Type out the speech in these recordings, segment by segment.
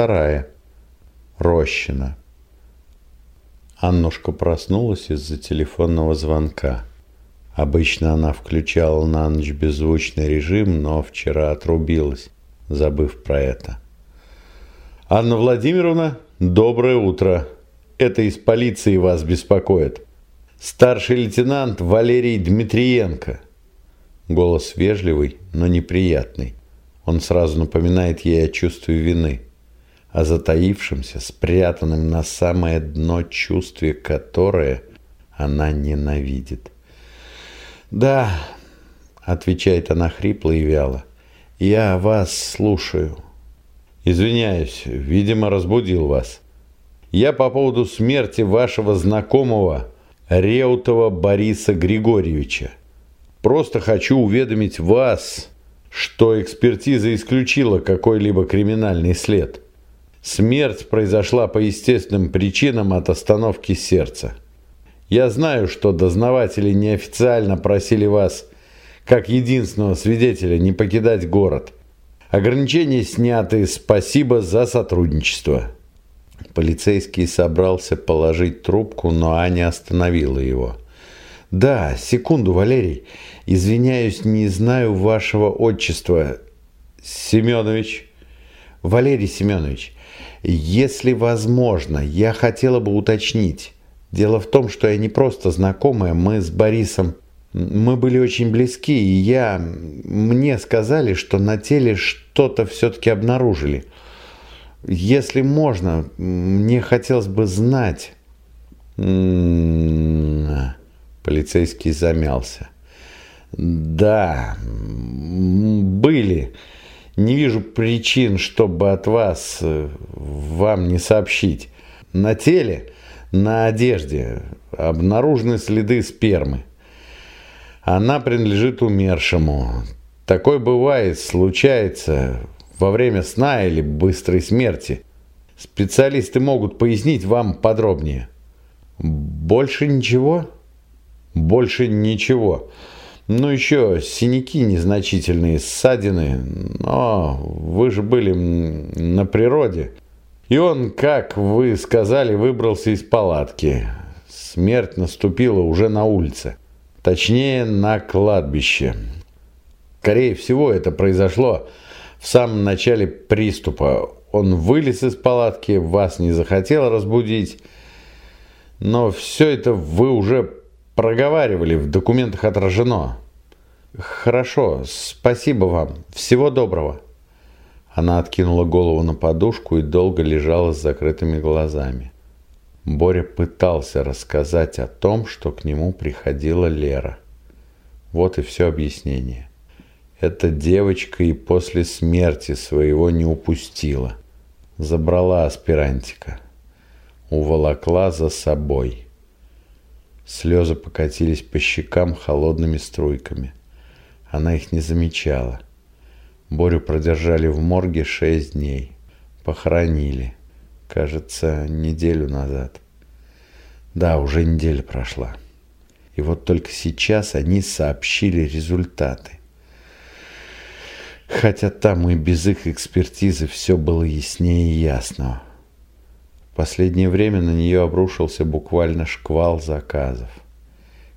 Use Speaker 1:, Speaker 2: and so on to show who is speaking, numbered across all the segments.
Speaker 1: вторая. Рощина. Аннушка проснулась из-за телефонного звонка. Обычно она включала на ночь беззвучный режим, но вчера отрубилась, забыв про это. «Анна Владимировна, доброе утро. Это из полиции вас беспокоит. Старший лейтенант Валерий Дмитриенко». Голос вежливый, но неприятный. Он сразу напоминает ей о чувстве вины, о затаившемся, спрятанном на самое дно чувстве, которое она ненавидит. «Да», — отвечает она хрипло и вяло, — «я вас слушаю». «Извиняюсь, видимо, разбудил вас. Я по поводу смерти вашего знакомого Реутова Бориса Григорьевича. Просто хочу уведомить вас, что экспертиза исключила какой-либо криминальный след. Смерть произошла по естественным причинам от остановки сердца. Я знаю, что дознаватели неофициально просили вас, как единственного свидетеля, не покидать город. Ограничения сняты. Спасибо за сотрудничество. Полицейский собрался положить трубку, но Аня остановила его. «Да, секунду, Валерий. Извиняюсь, не знаю вашего отчества. Семенович?» «Валерий Семенович, если возможно, я хотела бы уточнить». Дело в том, что я не просто знакомая, мы с Борисом, мы были очень близки, и я, мне сказали, что на теле что-то все-таки обнаружили. Если можно, мне хотелось бы знать. Полицейский замялся. Да, были. Не вижу причин, чтобы от вас э, вам не сообщить. На теле на одежде обнаружены следы спермы. Она принадлежит умершему. Такое бывает, случается во время сна или быстрой смерти. Специалисты могут пояснить вам подробнее. Больше ничего? Больше ничего. Ну, еще синяки незначительные, ссадины. Но вы же были на природе. И он, как вы сказали, выбрался из палатки. Смерть наступила уже на улице. Точнее, на кладбище. Скорее всего, это произошло в самом начале приступа. Он вылез из палатки, вас не захотел разбудить. Но все это вы уже проговаривали, в документах отражено. Хорошо, спасибо вам. Всего доброго. Она откинула голову на подушку и долго лежала с закрытыми глазами. Боря пытался рассказать о том, что к нему приходила Лера. Вот и все объяснение. Эта девочка и после смерти своего не упустила. Забрала аспирантика. Уволокла за собой. Слезы покатились по щекам холодными струйками. Она их не замечала. Борю продержали в морге шесть дней. Похоронили. Кажется, неделю назад. Да, уже неделя прошла. И вот только сейчас они сообщили результаты. Хотя там и без их экспертизы все было яснее ясного. Последнее время на нее обрушился буквально шквал заказов.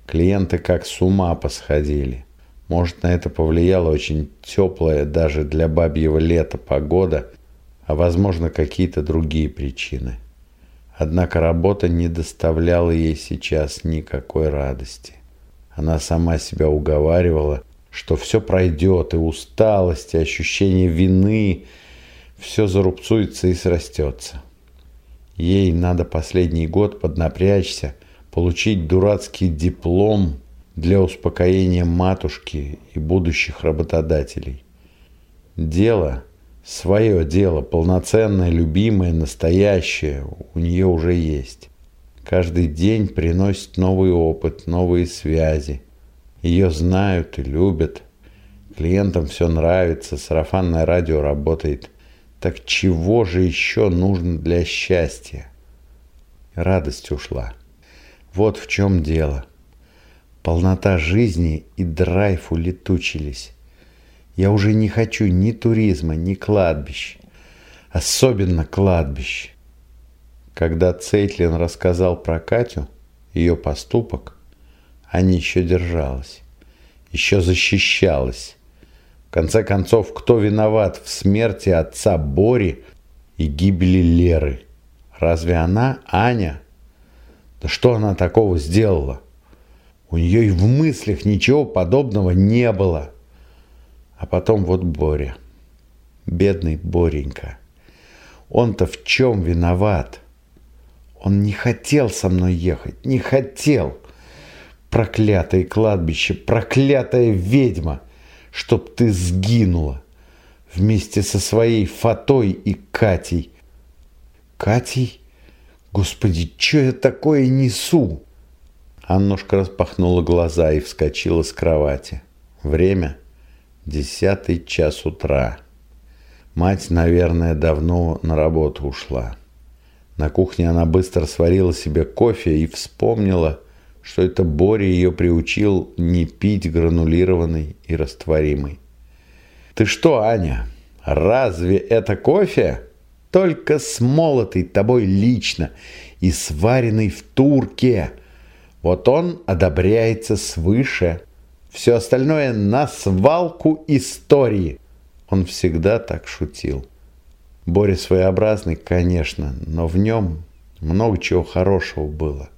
Speaker 1: Клиенты как с ума посходили. Может, на это повлияла очень теплая даже для бабьего лета погода, а возможно, какие-то другие причины. Однако работа не доставляла ей сейчас никакой радости. Она сама себя уговаривала, что все пройдет, и усталость, и ощущение вины, все зарубцуется и срастется. Ей надо последний год поднапрячься, получить дурацкий диплом для успокоения матушки и будущих работодателей. Дело, свое дело, полноценное, любимое, настоящее, у нее уже есть. Каждый день приносит новый опыт, новые связи. Ее знают и любят. Клиентам все нравится, сарафанное радио работает. Так чего же еще нужно для счастья? Радость ушла. Вот в чем дело. Полнота жизни и драйв улетучились. Я уже не хочу ни туризма, ни кладбищ. особенно кладбище. Когда Цейтлин рассказал про Катю, ее поступок, Аня еще держалась, еще защищалась. Конце концов, кто виноват в смерти отца Бори и гибели Леры? Разве она, Аня? Да что она такого сделала? У нее и в мыслях ничего подобного не было. А потом вот Боря. Бедный Боренька. Он-то в чем виноват? Он не хотел со мной ехать, не хотел. Проклятое кладбище, проклятая ведьма, чтоб ты сгинула вместе со своей Фатой и Катей. Катей? Господи, что я такое несу? Аннушка распахнула глаза и вскочила с кровати. Время – десятый час утра. Мать, наверное, давно на работу ушла. На кухне она быстро сварила себе кофе и вспомнила, что это Боря ее приучил не пить гранулированный и растворимый. «Ты что, Аня, разве это кофе?» только смолотый тобой лично и сваренный в турке – вот он одобряется свыше. Все остальное на свалку истории. Он всегда так шутил. Боря своеобразный, конечно, но в нем много чего хорошего было.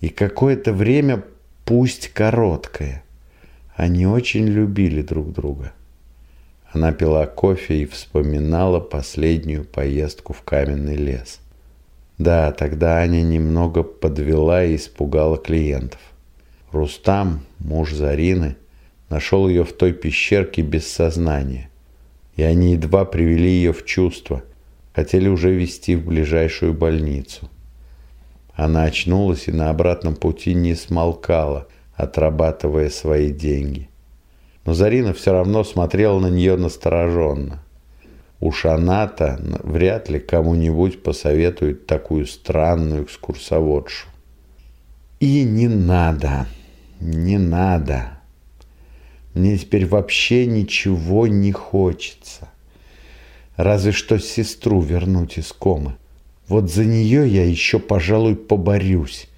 Speaker 1: И какое-то время, пусть короткое, они очень любили друг друга. Она пила кофе и вспоминала последнюю поездку в каменный лес – да, тогда Аня немного подвела и испугала клиентов. Рустам, муж Зарины, нашел ее в той пещерке без сознания. И они едва привели ее в чувство, хотели уже везти в ближайшую больницу. Она очнулась и на обратном пути не смолкала, отрабатывая свои деньги. Но Зарина все равно смотрела на нее настороженно – Уж она-то вряд ли кому-нибудь посоветует такую странную экскурсоводшу. И не надо, не надо. Мне теперь вообще ничего не хочется. Разве что сестру вернуть из комы. Вот за нее я еще, пожалуй, поборюсь,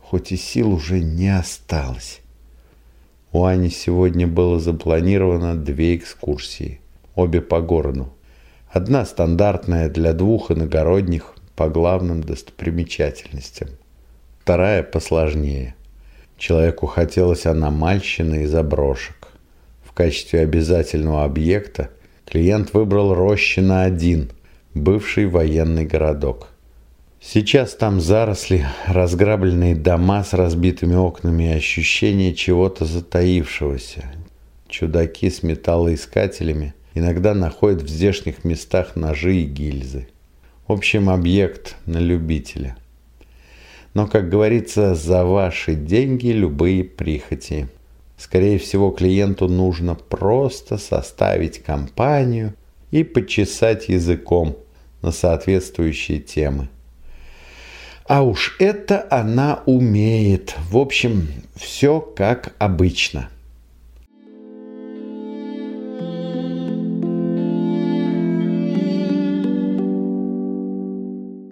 Speaker 1: хоть и сил уже не осталось. У Ани сегодня было запланировано две экскурсии, обе по городу. Одна стандартная для двух иногородних по главным достопримечательностям. Вторая посложнее. Человеку хотелось аномальщины и заброшек. В качестве обязательного объекта клиент выбрал Рощина-1, бывший военный городок. Сейчас там заросли, разграбленные дома с разбитыми окнами и ощущение чего-то затаившегося. Чудаки с металлоискателями – иногда находят в здешних местах ножи и гильзы. В общем, объект на любителя. Но, как говорится, за ваши деньги любые прихоти. Скорее всего, клиенту нужно просто составить компанию и почесать языком на соответствующие темы. А уж это она умеет. В общем, все как обычно.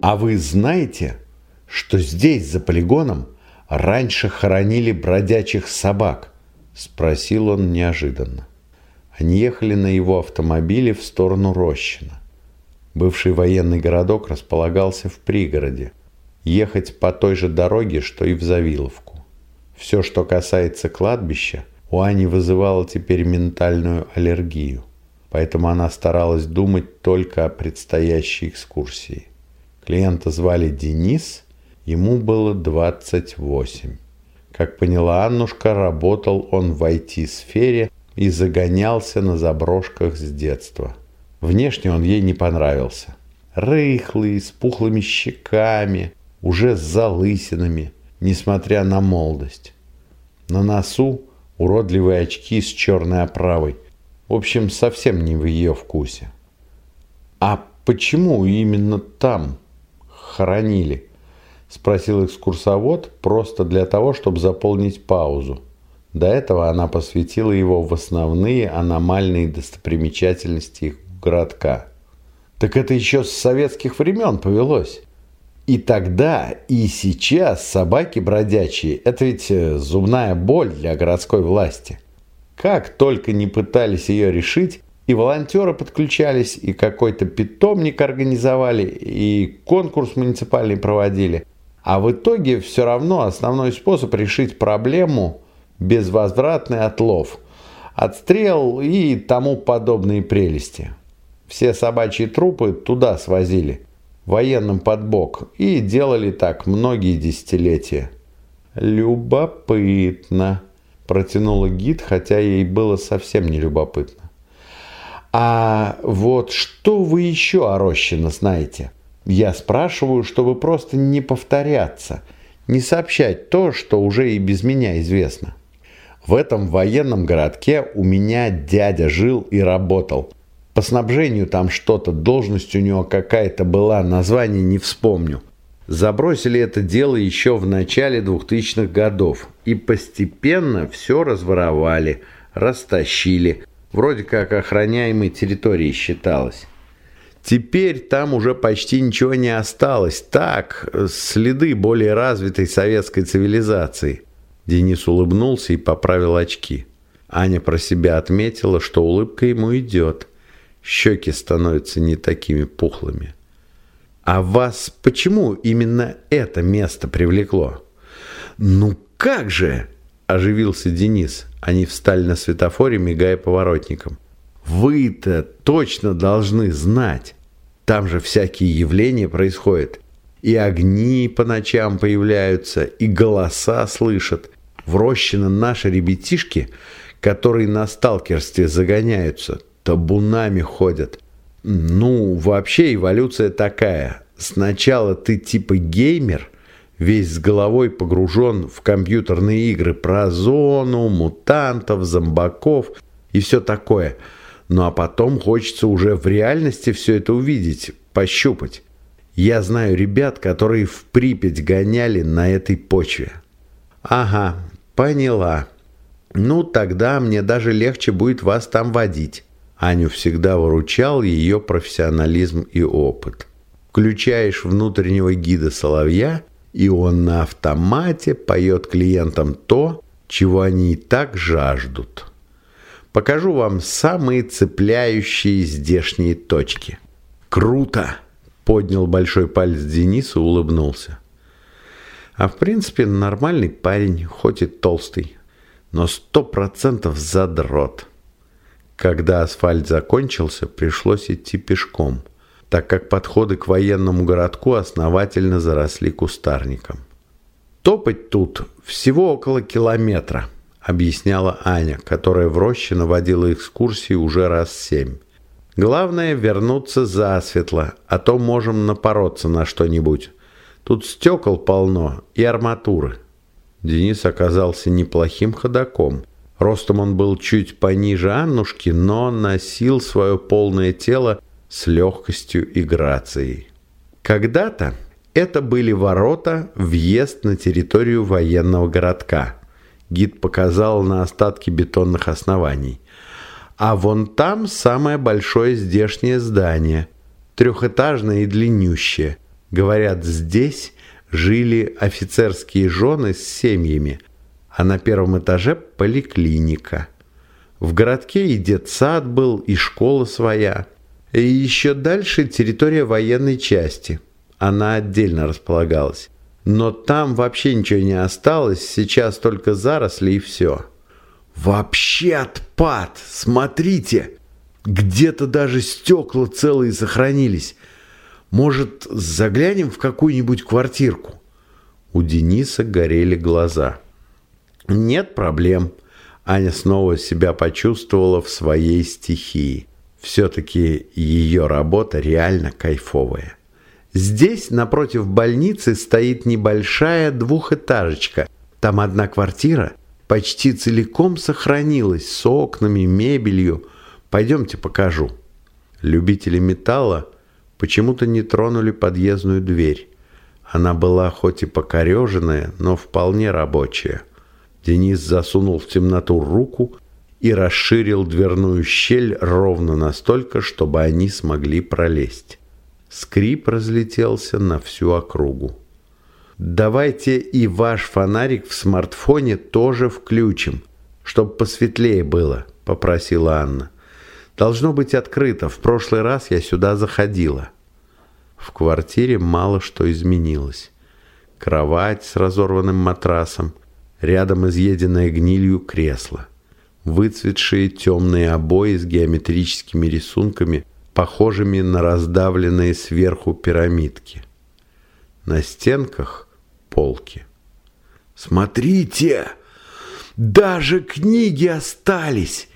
Speaker 1: А вы знаете, что здесь, за полигоном, раньше хоронили бродячих собак? Спросил он неожиданно. Они ехали на его автомобиле в сторону Рощина. Бывший военный городок располагался в пригороде. Ехать по той же дороге, что и в Завиловку. Все, что касается кладбища, у Ани вызывало теперь ментальную аллергию. Поэтому она старалась думать только о предстоящей экскурсии. Клиента звали Денис, ему было 28. Как поняла Аннушка, работал он в IT-сфере и загонялся на заброшках с детства. Внешне он ей не понравился. Рыхлый, с пухлыми щеками, уже с залысинами, несмотря на молодость. На носу уродливые очки с черной оправой. В общем, совсем не в ее вкусе. А почему именно там? хоронили?» – спросил экскурсовод просто для того, чтобы заполнить паузу. До этого она посвятила его в основные аномальные достопримечательности их городка. Так это еще с советских времен повелось. И тогда, и сейчас собаки бродячие – это ведь э, зубная боль для городской власти. Как только не пытались ее решить, и волонтеры подключались, и какой-то питомник организовали, и конкурс муниципальный проводили. А в итоге все равно основной способ решить проблему – безвозвратный отлов, отстрел и тому подобные прелести. Все собачьи трупы туда свозили – военным под бок, и делали так многие десятилетия. «Любопытно», – протянула гид, хотя ей было совсем не любопытно. «А вот что вы еще о Рощино знаете?» Я спрашиваю, чтобы просто не повторяться, не сообщать то, что уже и без меня известно. В этом военном городке у меня дядя жил и работал – по снабжению там что-то, должность у него какая-то была, название не вспомню. Забросили это дело еще в начале 2000-х годов и постепенно все разворовали, растащили. Вроде как охраняемой территорией считалось. Теперь там уже почти ничего не осталось. Так, следы более развитой советской цивилизации. Денис улыбнулся и поправил очки. Аня про себя отметила, что улыбка ему идет щеки становятся не такими пухлыми. А вас почему именно это место привлекло? Ну как же, оживился Денис. Они встали на светофоре, мигая поворотником. Вы-то точно должны знать. Там же всякие явления происходят. И огни по ночам появляются, и голоса слышат. В Рощино наши ребятишки, которые на сталкерстве загоняются, табунами ходят. Ну, вообще эволюция такая. Сначала ты типа геймер, весь с головой погружен в компьютерные игры про зону, мутантов, зомбаков и все такое. Ну а потом хочется уже в реальности все это увидеть, пощупать. Я знаю ребят, которые в Припять гоняли на этой почве. Ага, поняла. Ну, тогда мне даже легче будет вас там водить. Аню всегда выручал ее профессионализм и опыт. Включаешь внутреннего гида соловья, и он на автомате поет клиентам то, чего они и так жаждут. Покажу вам самые цепляющие здешние точки. «Круто!» – поднял большой палец Денис и улыбнулся. А в принципе нормальный парень, хоть и толстый, но сто процентов задрот – когда асфальт закончился, пришлось идти пешком, так как подходы к военному городку основательно заросли кустарником. «Топать тут всего около километра», — объясняла Аня, которая в роще наводила экскурсии уже раз семь. «Главное — вернуться засветло, а то можем напороться на что-нибудь. Тут стекол полно и арматуры». Денис оказался неплохим ходаком — Ростом он был чуть пониже Аннушки, но носил свое полное тело с легкостью и грацией. Когда-то это были ворота, въезд на территорию военного городка. Гид показал на остатки бетонных оснований. А вон там самое большое здешнее здание, трехэтажное и длиннющее. Говорят, здесь жили офицерские жены с семьями – а на первом этаже поликлиника. В городке и детсад был, и школа своя. И еще дальше территория военной части. Она отдельно располагалась. Но там вообще ничего не осталось, сейчас только заросли и все. Вообще отпад! Смотрите! Где-то даже стекла целые сохранились. Может, заглянем в какую-нибудь квартирку? У Дениса горели глаза. Нет проблем. Аня снова себя почувствовала в своей стихии. Все-таки ее работа реально кайфовая. Здесь, напротив больницы, стоит небольшая двухэтажечка. Там одна квартира почти целиком сохранилась с окнами, мебелью. Пойдемте покажу. Любители металла почему-то не тронули подъездную дверь. Она была хоть и покореженная, но вполне рабочая. Денис засунул в темноту руку и расширил дверную щель ровно настолько, чтобы они смогли пролезть. Скрип разлетелся на всю округу. «Давайте и ваш фонарик в смартфоне тоже включим, чтобы посветлее было», — попросила Анна. «Должно быть открыто. В прошлый раз я сюда заходила». В квартире мало что изменилось. Кровать с разорванным матрасом, рядом изъеденное гнилью кресло выцветшие темные обои с геометрическими рисунками, похожими на раздавленные сверху пирамидки. На стенках полки. «Смотрите! Даже книги остались!»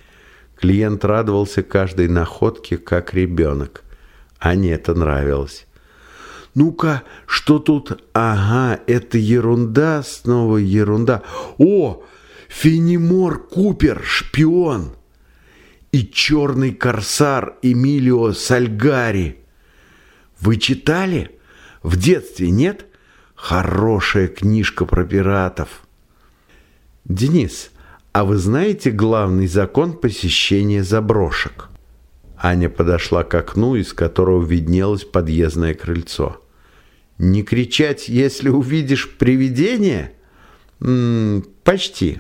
Speaker 1: Клиент радовался каждой находке, как ребенок. Ане это нравилось. «Ну-ка, что тут? Ага, это ерунда, снова ерунда. О, Фенимор Купер, шпион, и черный корсар Эмилио Сальгари. Вы читали? В детстве, нет? Хорошая книжка про пиратов. Денис, а вы знаете главный закон посещения заброшек? Аня подошла к окну, из которого виднелось подъездное крыльцо. Не кричать, если увидишь привидение? М -м, почти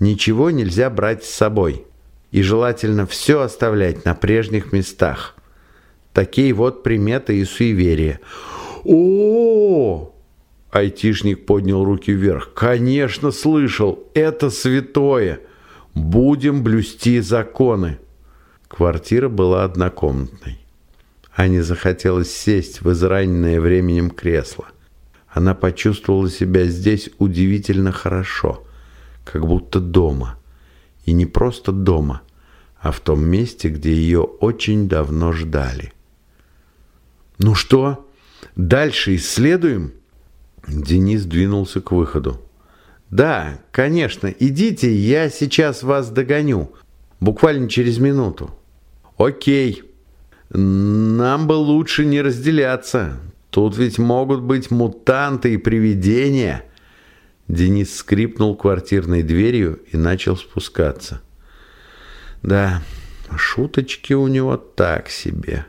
Speaker 1: ничего нельзя брать с собой. И желательно все оставлять на прежних местах. Такие вот приметы и суеверия. о, Айтишник поднял руки вверх. «Конечно, слышал. Это святое. Будем блюсти законы». Квартира была однокомнатной. Ане захотелось сесть в израненное временем кресло. Она почувствовала себя здесь удивительно хорошо – как будто дома. И не просто дома, а в том месте, где ее очень давно ждали. «Ну что, дальше исследуем?» Денис двинулся к выходу. «Да, конечно, идите, я сейчас вас догоню. Буквально через минуту». «Окей. Нам бы лучше не разделяться. Тут ведь могут быть мутанты и привидения». Денис скрипнул квартирной дверью и начал спускаться. Да, шуточки у него так себе.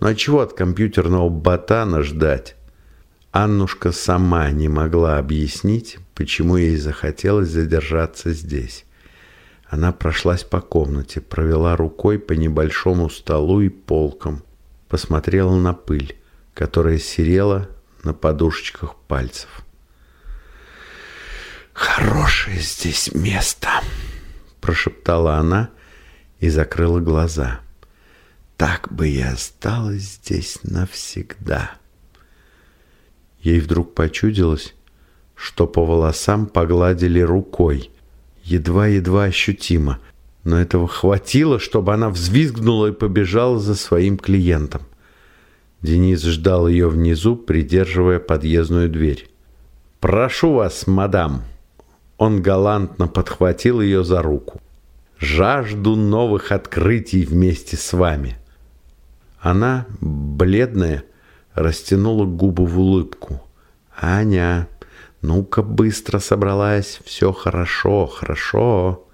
Speaker 1: Ну а чего от компьютерного ботана ждать? Аннушка сама не могла объяснить, почему ей захотелось задержаться здесь. Она прошлась по комнате, провела рукой по небольшому столу и полкам, посмотрела на пыль, которая серела на подушечках пальцев. «Хорошее здесь место», — прошептала она и закрыла глаза. «Так бы я осталась здесь навсегда». Ей вдруг почудилось, что по волосам погладили рукой, едва-едва ощутимо, но этого хватило, чтобы она взвизгнула и побежала за своим клиентом. Денис ждал ее внизу, придерживая подъездную дверь. «Прошу вас, мадам!» Он галантно подхватил ее за руку. «Жажду новых открытий вместе с вами». Она, бледная, растянула губы в улыбку. «Аня, ну-ка быстро собралась, все хорошо, хорошо».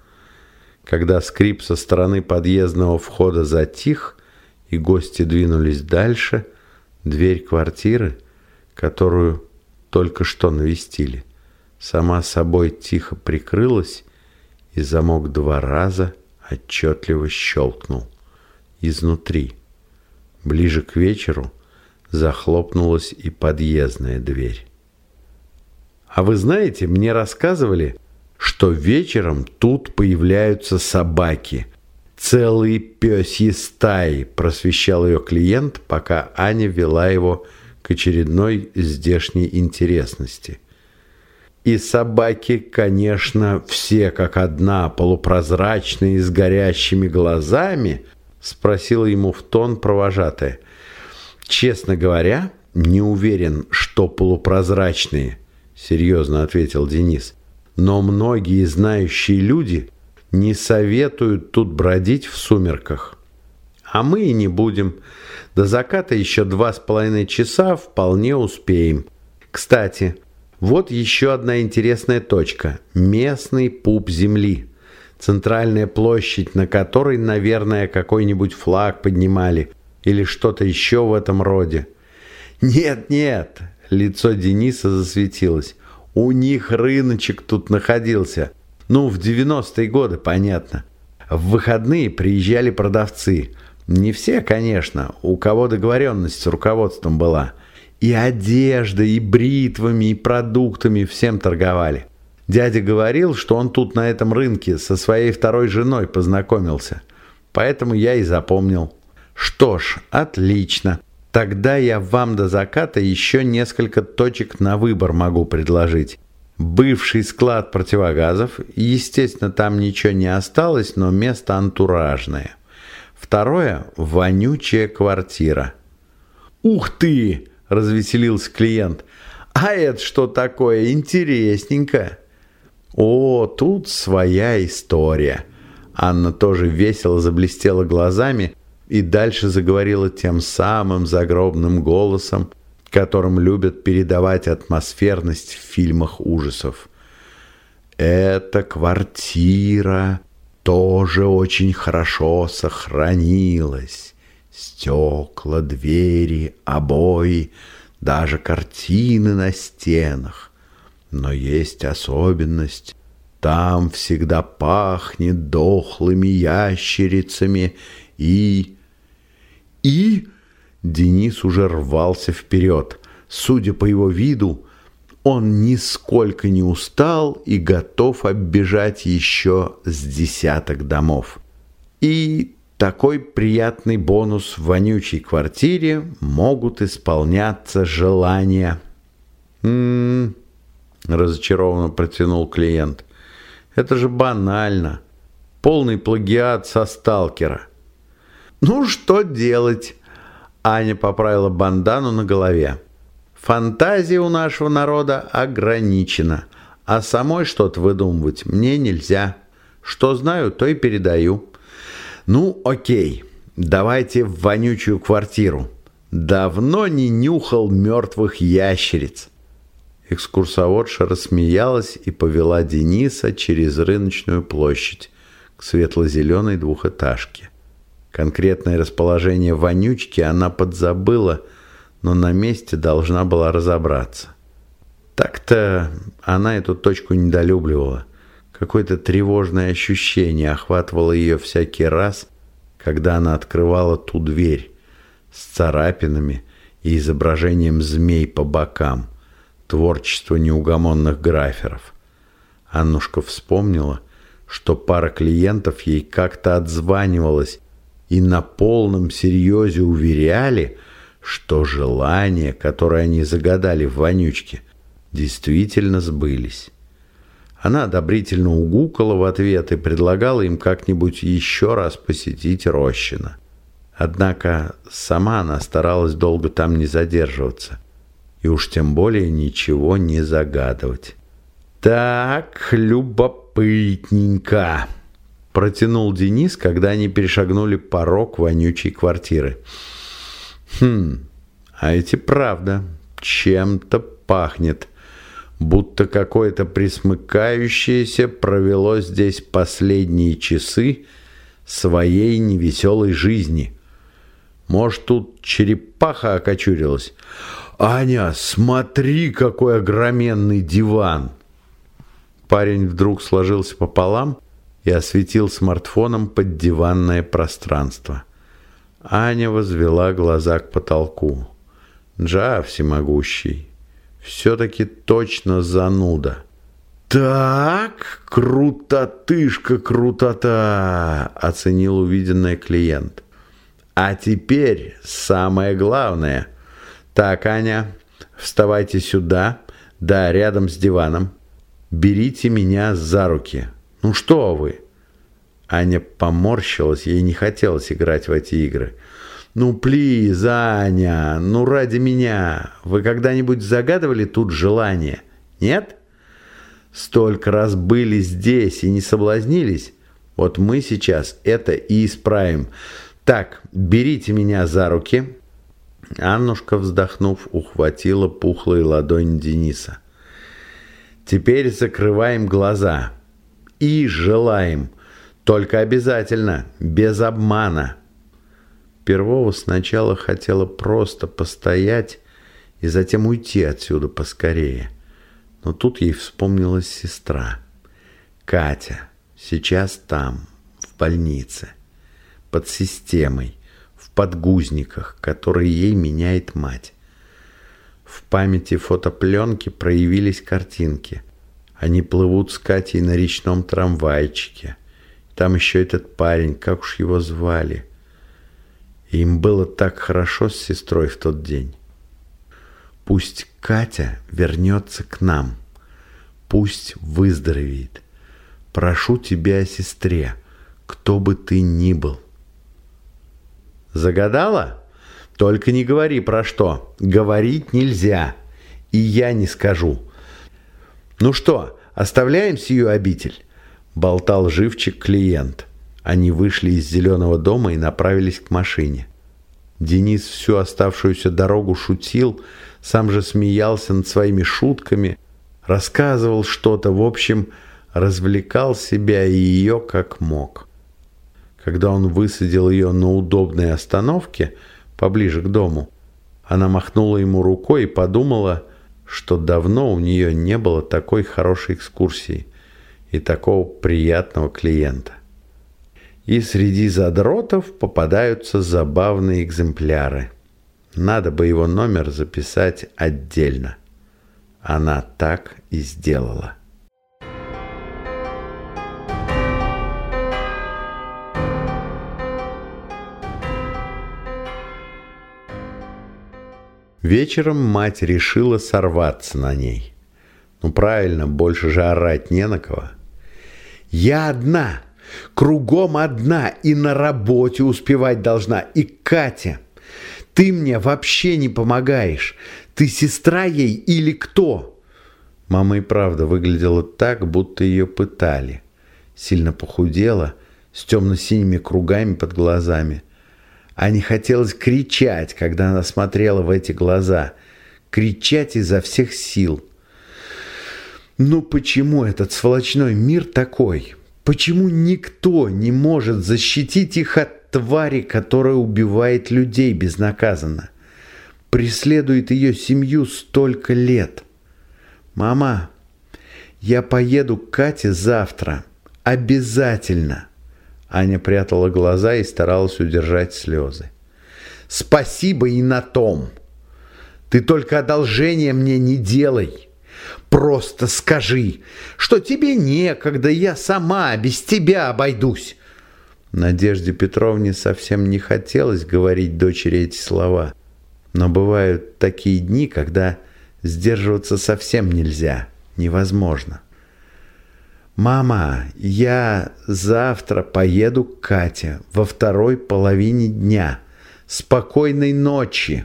Speaker 1: Когда скрип со стороны подъездного входа затих, и гости двинулись дальше, дверь квартиры, которую только что навестили, сама собой тихо прикрылась, и замок два раза отчетливо щелкнул. Изнутри. Ближе к вечеру захлопнулась и подъездная дверь. А вы знаете, мне рассказывали, что вечером тут появляются собаки. Целые пёсьи стаи, просвещал ее клиент, пока Аня вела его к очередной здешней интересности – и собаки, конечно, все как одна, полупрозрачные, с горящими глазами, спросила ему в тон провожатая. Честно говоря, не уверен, что полупрозрачные, серьезно ответил Денис. Но многие знающие люди не советуют тут бродить в сумерках. А мы и не будем. До заката еще два с половиной часа вполне успеем. Кстати, вот еще одна интересная точка. Местный пуп Земли. Центральная площадь, на которой, наверное, какой-нибудь флаг поднимали или что-то еще в этом роде. Нет, нет, лицо Дениса засветилось. У них рыночек тут находился. Ну, в 90-е годы, понятно. В выходные приезжали продавцы. Не все, конечно, у кого договоренность с руководством была. И одеждой, и бритвами, и продуктами всем торговали. Дядя говорил, что он тут на этом рынке со своей второй женой познакомился. Поэтому я и запомнил. Что ж, отлично. Тогда я вам до заката еще несколько точек на выбор могу предложить. Бывший склад противогазов, естественно, там ничего не осталось, но место антуражное. Второе – вонючая квартира. «Ух ты!» – развеселился клиент. «А это что такое? Интересненько!» «О, тут своя история!» Анна тоже весело заблестела глазами и дальше заговорила тем самым загробным голосом, которым любят передавать атмосферность в фильмах ужасов. Эта квартира тоже очень хорошо сохранилась. Стекла, двери, обои, даже картины на стенах. Но есть особенность. Там всегда пахнет дохлыми ящерицами и... И... Денис уже рвался вперед. Судя по его виду, он нисколько не устал и готов оббежать еще с десяток домов. И такой приятный бонус в вонючей квартире могут исполняться желания. «М-м-м», разочарованно протянул клиент. «Это же банально. Полный плагиат со сталкера». «Ну, что делать?» Аня поправила бандану на голове. Фантазия у нашего народа ограничена, а самой что-то выдумывать мне нельзя. Что знаю, то и передаю. Ну, окей, давайте в вонючую квартиру. Давно не нюхал мертвых ящериц. Экскурсоводша рассмеялась и повела Дениса через рыночную площадь к светло-зеленой двухэтажке. Конкретное расположение вонючки она подзабыла, но на месте должна была разобраться. Так-то она эту точку недолюбливала. Какое-то тревожное ощущение охватывало ее всякий раз, когда она открывала ту дверь с царапинами и изображением змей по бокам, творчество неугомонных граферов. Аннушка вспомнила, что пара клиентов ей как-то отзванивалась и на полном серьезе уверяли, что желания, которые они загадали в вонючке, действительно сбылись. Она одобрительно угукала в ответ и предлагала им как-нибудь еще раз посетить Рощина. Однако сама она старалась долго там не задерживаться и уж тем более ничего не загадывать. «Так, любопытненько!» Протянул Денис, когда они перешагнули порог вонючей квартиры. Хм, а эти правда, чем-то пахнет, будто какое-то присмыкающееся провело здесь последние часы своей невеселой жизни. Может, тут черепаха окочурилась? «Аня, смотри, какой огроменный диван!» Парень вдруг сложился пополам и осветил смартфоном поддиванное пространство. Аня возвела глаза к потолку. Джа всемогущий. Все-таки точно зануда. «Так, крутотышка, крутота!» – оценил увиденный клиент. «А теперь самое главное. Так, Аня, вставайте сюда, да, рядом с диваном. Берите меня за руки». «Ну что вы?» Аня поморщилась, ей не хотелось играть в эти игры. «Ну, плиз, Аня, ну ради меня. Вы когда-нибудь загадывали тут желание? Нет? Столько раз были здесь и не соблазнились. Вот мы сейчас это и исправим. Так, берите меня за руки». Аннушка, вздохнув, ухватила пухлые ладонь Дениса. «Теперь закрываем глаза» и желаем, Только обязательно, без обмана. Первого сначала хотела просто постоять и затем уйти отсюда поскорее. Но тут ей вспомнилась сестра. Катя сейчас там, в больнице, под системой, в подгузниках, которые ей меняет мать. В памяти фотопленки проявились картинки. Они плывут с Катей на речном трамвайчике. Там еще этот парень, как уж его звали. Им было так хорошо с сестрой в тот день. Пусть Катя вернется к нам. Пусть выздоровеет. Прошу тебя о сестре, кто бы ты ни был. Загадала? Только не говори про что. Говорить нельзя. И я не скажу. Ну что, оставляем сию обитель? Болтал живчик клиент. Они вышли из зеленого дома и направились к машине. Денис всю оставшуюся дорогу шутил, сам же смеялся над своими шутками, рассказывал что-то, в общем, развлекал себя и ее как мог. Когда он высадил ее на удобной остановке, поближе к дому, она махнула ему рукой и подумала, что давно у нее не было такой хорошей экскурсии и такого приятного клиента. И среди задротов попадаются забавные экземпляры. Надо бы его номер записать отдельно. Она так и сделала. Вечером мать решила сорваться на ней. Ну правильно, больше же орать не на кого. «Я одна!» Кругом одна и на работе успевать должна. И Катя, ты мне вообще не помогаешь. Ты сестра ей или кто? Мама и правда выглядела так, будто ее пытали. Сильно похудела, с темно-синими кругами под глазами. А не хотелось кричать, когда она смотрела в эти глаза. Кричать изо всех сил. Ну почему этот сволочной мир такой? Почему никто не может защитить их от твари, которая убивает людей безнаказанно? Преследует ее семью столько лет. Мама, я поеду к Кате завтра. Обязательно. Аня прятала глаза и старалась удержать слезы. Спасибо и на том. Ты только одолжение мне не делай. Просто скажи, что тебе некогда, я сама без тебя обойдусь. Надежде Петровне совсем не хотелось говорить дочери эти слова. Но бывают такие дни, когда сдерживаться совсем нельзя, невозможно. «Мама, я завтра поеду к Кате во второй половине дня. Спокойной ночи!»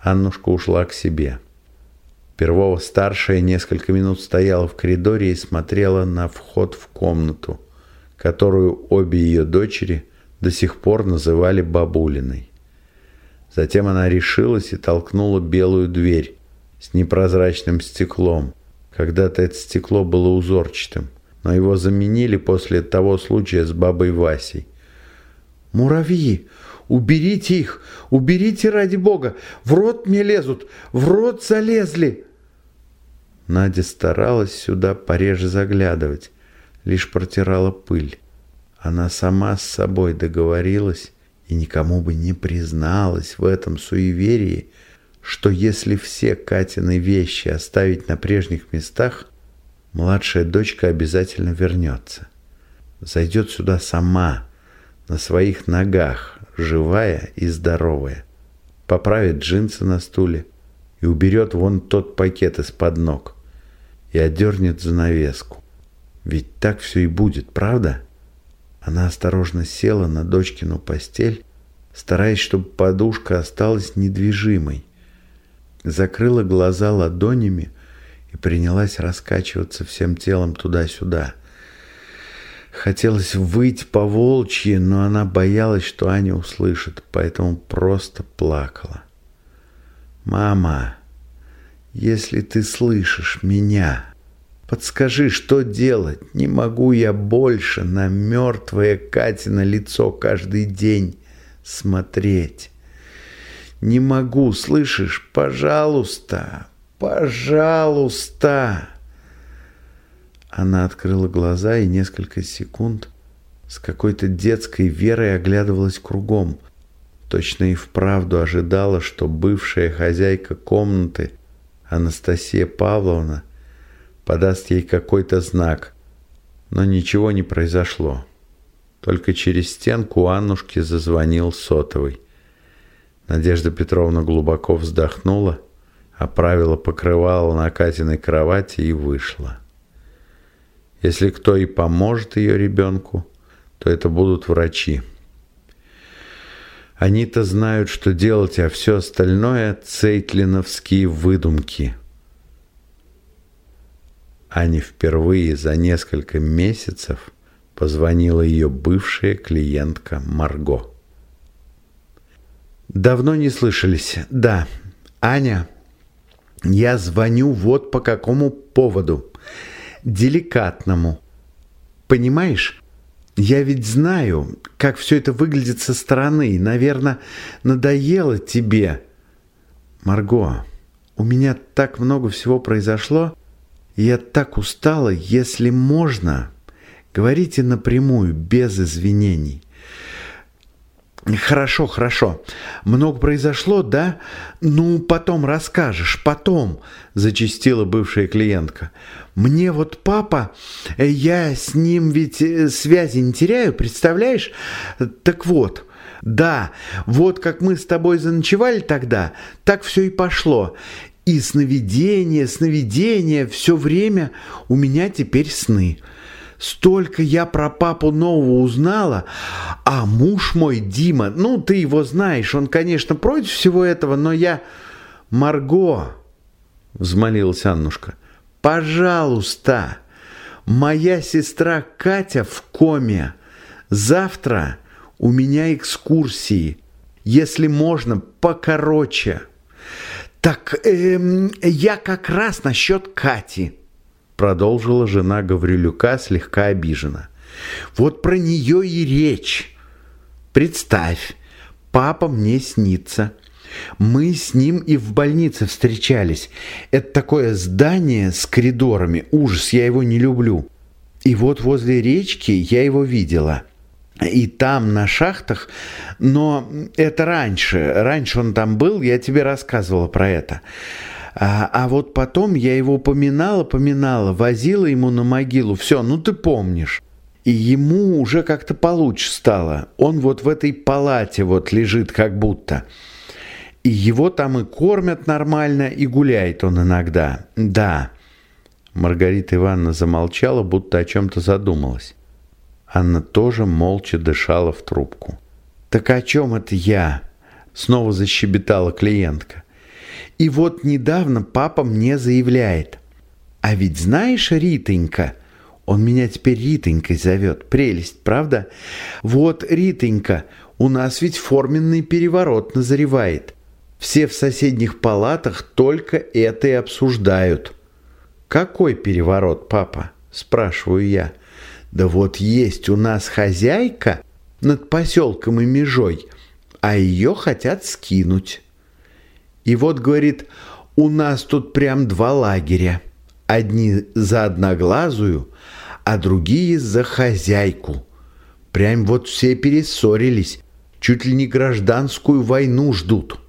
Speaker 1: Аннушка ушла к себе. Первого-старшая несколько минут стояла в коридоре и смотрела на вход в комнату, которую обе ее дочери до сих пор называли бабулиной. Затем она решилась и толкнула белую дверь с непрозрачным стеклом. Когда-то это стекло было узорчатым, но его заменили после того случая с бабой Васей. «Муравьи! Уберите их! Уберите ради бога! В рот мне лезут! В рот залезли!» Надя старалась сюда пореже заглядывать, лишь протирала пыль. Она сама с собой договорилась и никому бы не призналась в этом суеверии, что если все Катины вещи оставить на прежних местах, младшая дочка обязательно вернется. Зайдет сюда сама, на своих ногах, живая и здоровая. Поправит джинсы на стуле и уберет вон тот пакет из-под ног – и отдернет занавеску. Ведь так все и будет, правда? Она осторожно села на дочкину постель, стараясь, чтобы подушка осталась недвижимой. Закрыла глаза ладонями и принялась раскачиваться всем телом туда-сюда. Хотелось выйти по волчьи, но она боялась, что Аня услышит, поэтому просто плакала. «Мама!» если ты слышишь меня, Подскажи, что делать? Не могу я больше на мертвое Катина лицо каждый день смотреть. Не могу, слышишь? Пожалуйста, пожалуйста. Она открыла глаза и несколько секунд с какой-то детской верой оглядывалась кругом. Точно и вправду ожидала, что бывшая хозяйка комнаты Анастасия Павловна подаст ей какой-то знак. Но ничего не произошло. Только через стенку у Аннушки зазвонил сотовый. Надежда Петровна глубоко вздохнула, оправила покрывало на Катиной кровати и вышла. Если кто и поможет ее ребенку, то это будут врачи. Они-то знают, что делать, а все остальное – цейтлиновские выдумки – а не впервые за несколько месяцев позвонила ее бывшая клиентка Марго. «Давно не слышались. Да, Аня, я звоню вот по какому поводу. Деликатному. Понимаешь, я ведь знаю, как все это выглядит со стороны. Наверное, надоело тебе. Марго, у меня так много всего произошло, я так устала, если можно, говорите напрямую, без извинений. Хорошо, хорошо. Много произошло, да? Ну, потом расскажешь, потом, зачастила бывшая клиентка. Мне вот папа, я с ним ведь э, связи не теряю, представляешь? Так вот, да, вот как мы с тобой заночевали тогда, так все и пошло. И сновидения, сновидения, все время у меня теперь сны. Столько я про папу нового узнала, а муж мой, Дима, ну, ты его знаешь, он, конечно, против всего этого, но я... Марго, взмолилась Аннушка, пожалуйста, моя сестра Катя в коме. Завтра у меня экскурсии, если можно, покороче. «Так эм, я как раз насчет Кати», — продолжила жена Гаврилюка слегка обижена. «Вот про нее и речь. Представь, папа мне снится. Мы с ним и в больнице встречались. Это такое здание с коридорами. Ужас, я его не люблю. И вот возле речки я его видела и там на шахтах, но это раньше, раньше он там был, я тебе рассказывала про это. А, а вот потом я его поминала, поминала, возила ему на могилу, все, ну ты помнишь. И ему уже как-то получше стало. Он вот в этой палате вот лежит как будто. И его там и кормят нормально, и гуляет он иногда. Да. Маргарита Ивановна замолчала, будто о чем-то задумалась. Анна тоже молча дышала в трубку. «Так о чем это я?» — снова защебетала клиентка. «И вот недавно папа мне заявляет. А ведь знаешь, Ритонька, он меня теперь Ритонькой зовет. Прелесть, правда? Вот, Ритонька, у нас ведь форменный переворот назревает. Все в соседних палатах только это и обсуждают». «Какой переворот, папа?» – спрашиваю я. Да вот есть у нас хозяйка над поселком и межой, а ее хотят скинуть. И вот, говорит, у нас тут прям два лагеря. Одни за одноглазую, а другие за хозяйку. Прям вот все перессорились, чуть ли не гражданскую войну ждут.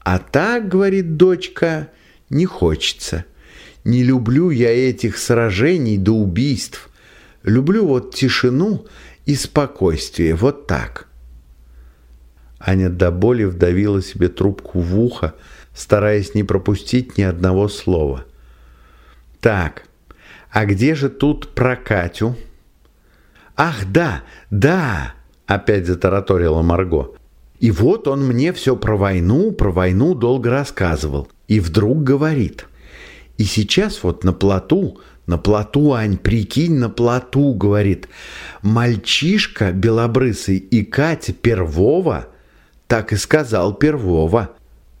Speaker 1: А так, говорит дочка, не хочется. Не люблю я этих сражений до убийств. Люблю вот тишину и спокойствие, вот так. Аня до боли вдавила себе трубку в ухо, стараясь не пропустить ни одного слова. «Так, а где же тут про Катю?» «Ах, да, да!» — опять затараторила Марго. «И вот он мне все про войну, про войну долго рассказывал. И вдруг говорит. И сейчас вот на плоту на плоту, Ань, прикинь, на плоту, говорит. Мальчишка белобрысый и Катя Первого, так и сказал Первого.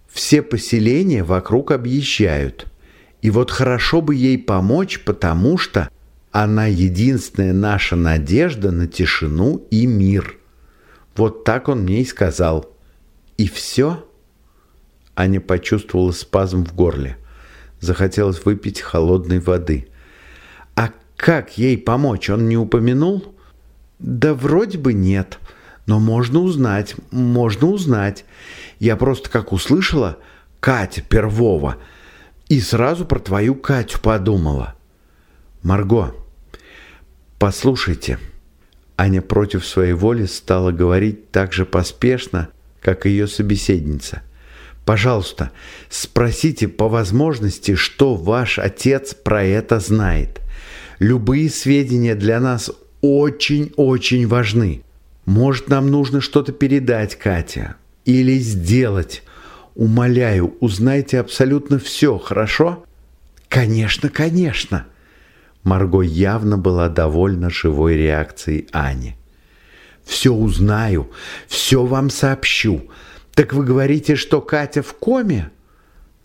Speaker 1: Все поселения вокруг объезжают. И вот хорошо бы ей помочь, потому что она единственная наша надежда на тишину и мир. Вот так он мне и сказал. И все? Аня почувствовала спазм в горле. Захотелось выпить холодной воды. А как ей помочь, он не упомянул? Да вроде бы нет. Но можно узнать, можно узнать. Я просто как услышала Катя Первова и сразу про твою Катю подумала. Марго, послушайте. Аня против своей воли стала говорить так же поспешно, как ее собеседница. Пожалуйста, спросите по возможности, что ваш отец про это знает. Любые сведения для нас очень-очень важны. Может, нам нужно что-то передать, Катя? Или сделать? Умоляю, узнайте абсолютно все, хорошо? Конечно, конечно. Марго явно была довольна живой реакцией Ани. Все узнаю, все вам сообщу. Так вы говорите, что Катя в коме?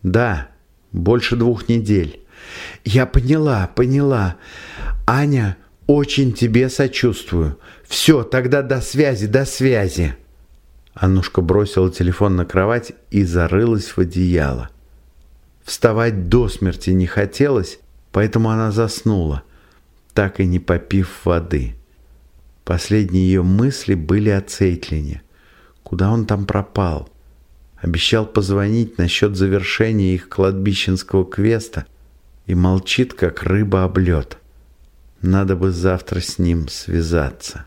Speaker 1: Да, больше двух недель. Я поняла, поняла. Аня, очень тебе сочувствую. Все, тогда до связи, до связи. Аннушка бросила телефон на кровать и зарылась в одеяло. Вставать до смерти не хотелось, поэтому она заснула, так и не попив воды. Последние ее мысли были о Цейтлине. Куда он там пропал? Обещал позвонить насчет завершения их кладбищенского квеста и молчит, как рыба об лед. Надо бы завтра с ним связаться.